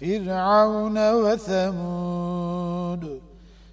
فرعون وثمود